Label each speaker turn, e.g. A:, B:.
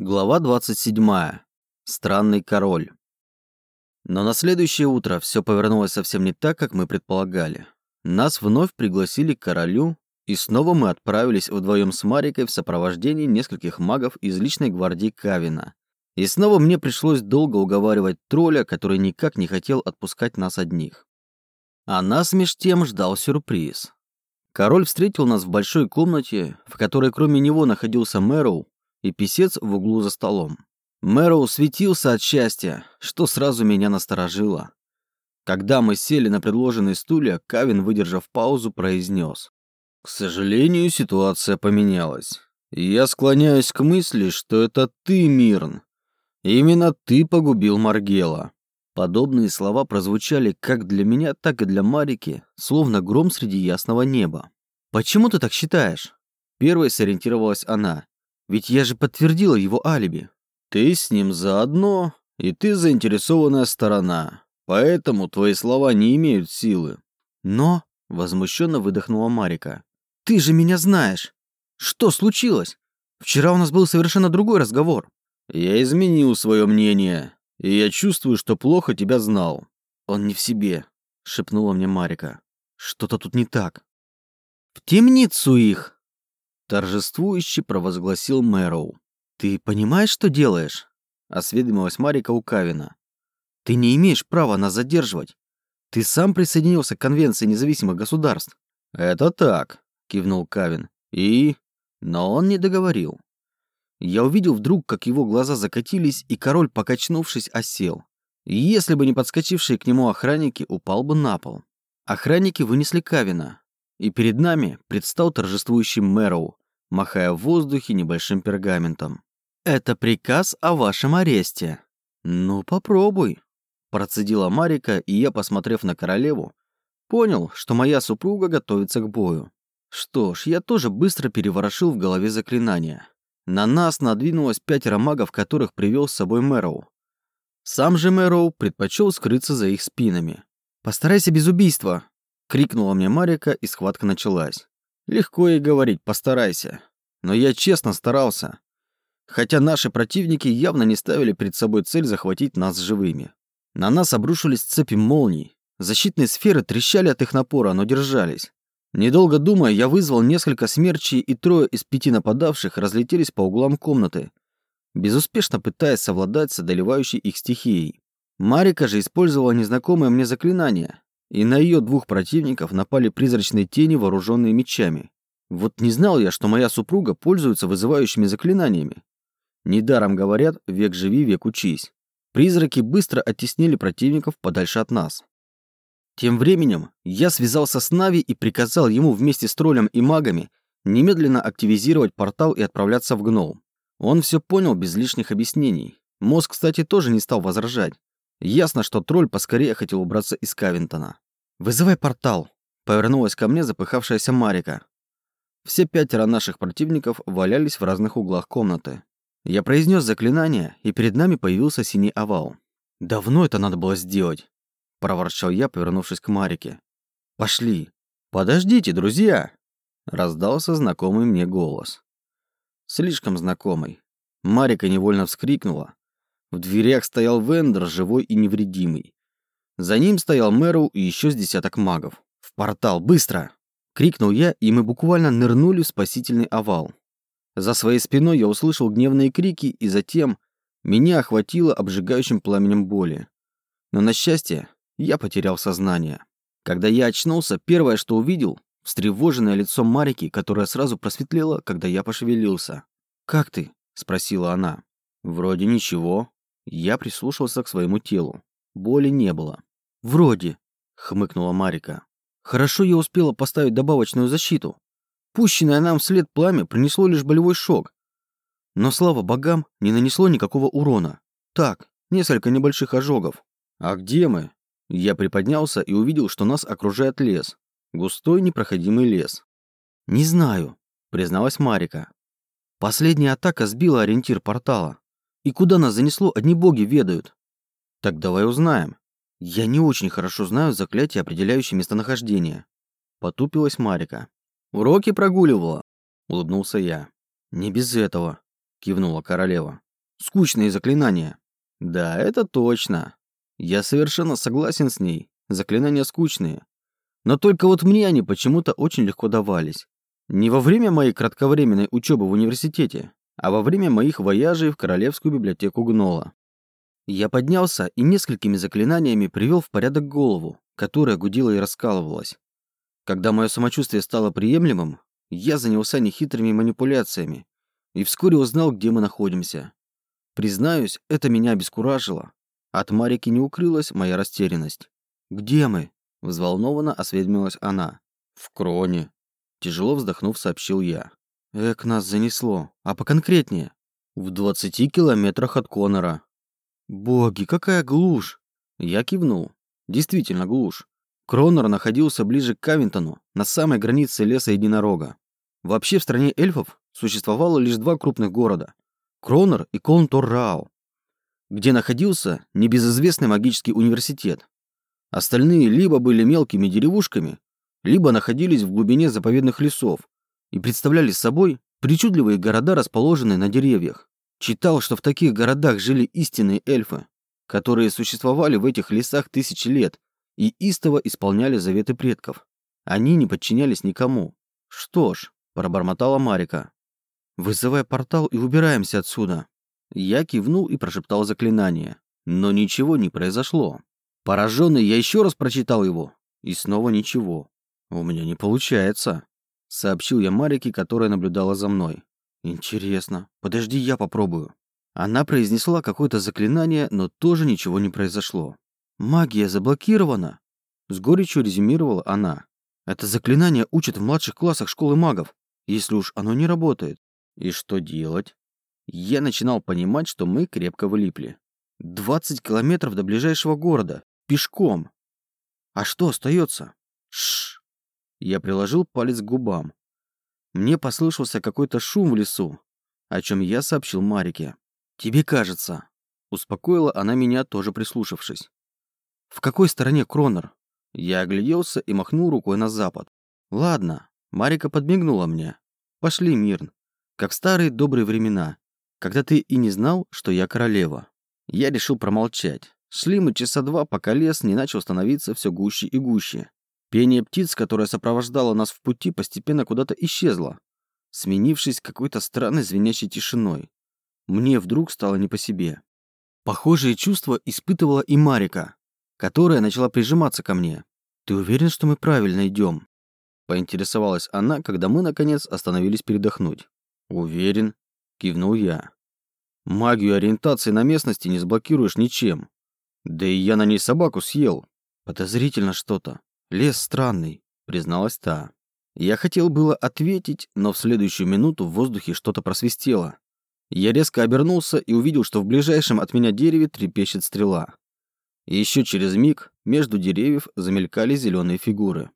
A: Глава 27. Странный король. Но на следующее утро все повернулось совсем не так, как мы предполагали. Нас вновь пригласили к королю, и снова мы отправились вдвоем с Марикой в сопровождении нескольких магов из личной гвардии Кавина. И снова мне пришлось долго уговаривать тролля, который никак не хотел отпускать нас одних. А нас меж тем ждал сюрприз. Король встретил нас в большой комнате, в которой кроме него находился Мэроу, и писец в углу за столом. Мэроу светился от счастья, что сразу меня насторожило. Когда мы сели на предложенные стулья, Кавин, выдержав паузу, произнес. «К сожалению, ситуация поменялась. Я склоняюсь к мысли, что это ты, Мирн. Именно ты погубил Маргела». Подобные слова прозвучали как для меня, так и для Марики, словно гром среди ясного неба. «Почему ты так считаешь?» Первой сориентировалась она. Ведь я же подтвердила его алиби. Ты с ним заодно, и ты заинтересованная сторона. Поэтому твои слова не имеют силы. Но, возмущенно выдохнула Марика. Ты же меня знаешь. Что случилось? Вчера у нас был совершенно другой разговор. Я изменил свое мнение, и я чувствую, что плохо тебя знал. Он не в себе, шепнула мне Марика. Что-то тут не так. В темницу их, Торжествующе провозгласил Мэроу. «Ты понимаешь, что делаешь?» Осведомилась Марика у Кавина. «Ты не имеешь права нас задерживать. Ты сам присоединился к Конвенции независимых государств». «Это так», — кивнул Кавин. «И...» Но он не договорил. Я увидел вдруг, как его глаза закатились, и король, покачнувшись, осел. Если бы не подскочившие к нему охранники, упал бы на пол. Охранники вынесли Кавина, и перед нами предстал торжествующий Мэроу, махая в воздухе небольшим пергаментом. «Это приказ о вашем аресте». «Ну, попробуй», – процедила Марика, и я, посмотрев на королеву, понял, что моя супруга готовится к бою. Что ж, я тоже быстро переворошил в голове заклинания. На нас надвинулось пятеро магов, которых привел с собой Мэроу. Сам же Мэроу предпочел скрыться за их спинами. «Постарайся без убийства», — крикнула мне Марика, и схватка началась. Легко ей говорить, постарайся. Но я честно старался. Хотя наши противники явно не ставили перед собой цель захватить нас живыми. На нас обрушились цепи молний. Защитные сферы трещали от их напора, но держались. Недолго думая, я вызвал несколько смерчей, и трое из пяти нападавших разлетелись по углам комнаты, безуспешно пытаясь совладать с одолевающей их стихией. Марика же использовала незнакомое мне заклинание, и на ее двух противников напали призрачные тени, вооруженные мечами. Вот не знал я, что моя супруга пользуется вызывающими заклинаниями. Недаром говорят «век живи, век учись». Призраки быстро оттеснили противников подальше от нас. Тем временем я связался с Нави и приказал ему вместе с троллем и магами немедленно активизировать портал и отправляться в Гноу. Он все понял без лишних объяснений. Мозг, кстати, тоже не стал возражать. Ясно, что тролль поскорее хотел убраться из Кавинтона. «Вызывай портал!» — повернулась ко мне запыхавшаяся Марика. Все пятеро наших противников валялись в разных углах комнаты. Я произнес заклинание, и перед нами появился синий овал. «Давно это надо было сделать!» — проворчал я, повернувшись к Марике. «Пошли!» «Подождите, друзья!» — раздался знакомый мне голос. Слишком знакомый. Марика невольно вскрикнула, в дверях стоял Вендер, живой и невредимый. За ним стоял Мэру и еще с десяток магов. «В портал, быстро!» — крикнул я, и мы буквально нырнули в спасительный овал. За своей спиной я услышал гневные крики, и затем меня охватило обжигающим пламенем боли. Но, на счастье, я потерял сознание. Когда я очнулся, первое, что увидел, встревоженное лицо Марики, которое сразу просветлело, когда я пошевелился. «Как ты?» — спросила она. «Вроде ничего», я прислушался к своему телу. Боли не было. «Вроде», — хмыкнула Марика. «Хорошо я успела поставить добавочную защиту. Пущенное нам вслед пламя принесло лишь болевой шок. Но, слава богам, не нанесло никакого урона. Так, несколько небольших ожогов. А где мы?» Я приподнялся и увидел, что нас окружает лес. Густой непроходимый лес. «Не знаю», — призналась Марика. Последняя атака сбила ориентир портала. И куда нас занесло, одни боги ведают. Так давай узнаем. Я не очень хорошо знаю заклятие, определяющее местонахождение. Потупилась Марика. Уроки прогуливала, улыбнулся я. Не без этого, кивнула королева. Скучные заклинания. Да, это точно. Я совершенно согласен с ней. Заклинания скучные. Но только вот мне они почему-то очень легко давались. Не во время моей кратковременной учебы в университете, а во время моих вояжей в Королевскую библиотеку Гнола. Я поднялся и несколькими заклинаниями привел в порядок голову, которая гудела и раскалывалась. Когда мое самочувствие стало приемлемым, я занялся нехитрыми манипуляциями и вскоре узнал, где мы находимся. Признаюсь, это меня обескуражило. От Марики не укрылась моя растерянность. «Где мы?» – взволнованно осведомилась она. «В Кроне», – тяжело вздохнув, сообщил я. «Эк, нас занесло. А поконкретнее?» «В двадцати километрах от Конора». «Боги, какая глушь!» Я кивнул. Действительно глушь. Кронор находился ближе к Кавинтону, на самой границе леса Единорога. Вообще в стране эльфов существовало лишь два крупных города – Кронор и Контор-Рау, где находился небезызвестный магический университет. Остальные либо были мелкими деревушками, либо находились в глубине заповедных лесов и представляли собой причудливые города, расположенные на деревьях. Читал, что в таких городах жили истинные эльфы, которые существовали в этих лесах тысячи лет и истово исполняли заветы предков. Они не подчинялись никому. Что ж, пробормотала Марика. Вызывай портал и убираемся отсюда. Я кивнул и прошептал заклинание. Но ничего не произошло. Пораженный, я еще раз прочитал его. И снова ничего. У меня не получается. Сообщил я Марике, которая наблюдала за мной. Интересно. Подожди, я попробую. Она произнесла какое-то заклинание, но тоже ничего не произошло. «Магия заблокирована!» С горечью резюмировала она. «Это заклинание учат в младших классах школы магов, если уж оно не работает. И что делать?» Я начинал понимать, что мы крепко вылипли. 20 километров до ближайшего города. Пешком. А что остается? Шш. Я приложил палец к губам. Мне послышался какой-то шум в лесу, о чем я сообщил Марике. «Тебе кажется», — успокоила она меня, тоже прислушавшись. «В какой стороне Кронер?» Я огляделся и махнул рукой на запад. «Ладно», — Марика подмигнула мне. «Пошли, Мирн. Как в старые добрые времена, когда ты и не знал, что я королева». Я решил промолчать. Шли мы часа два, пока лес не начал становиться все гуще и гуще. Пение птиц, которое сопровождало нас в пути, постепенно куда-то исчезло, сменившись какой-то странной звенящей тишиной. Мне вдруг стало не по себе. Похожие чувства испытывала и Марика которая начала прижиматься ко мне. «Ты уверен, что мы правильно идем?» Поинтересовалась она, когда мы, наконец, остановились передохнуть. «Уверен», — кивнул я. «Магию ориентации на местности не сблокируешь ничем. Да и я на ней собаку съел. Подозрительно что-то. Лес странный», — призналась та. Я хотел было ответить, но в следующую минуту в воздухе что-то просвистело. Я резко обернулся и увидел, что в ближайшем от меня дереве трепещет стрела. Еще через миг между деревьев замелькали зеленые фигуры.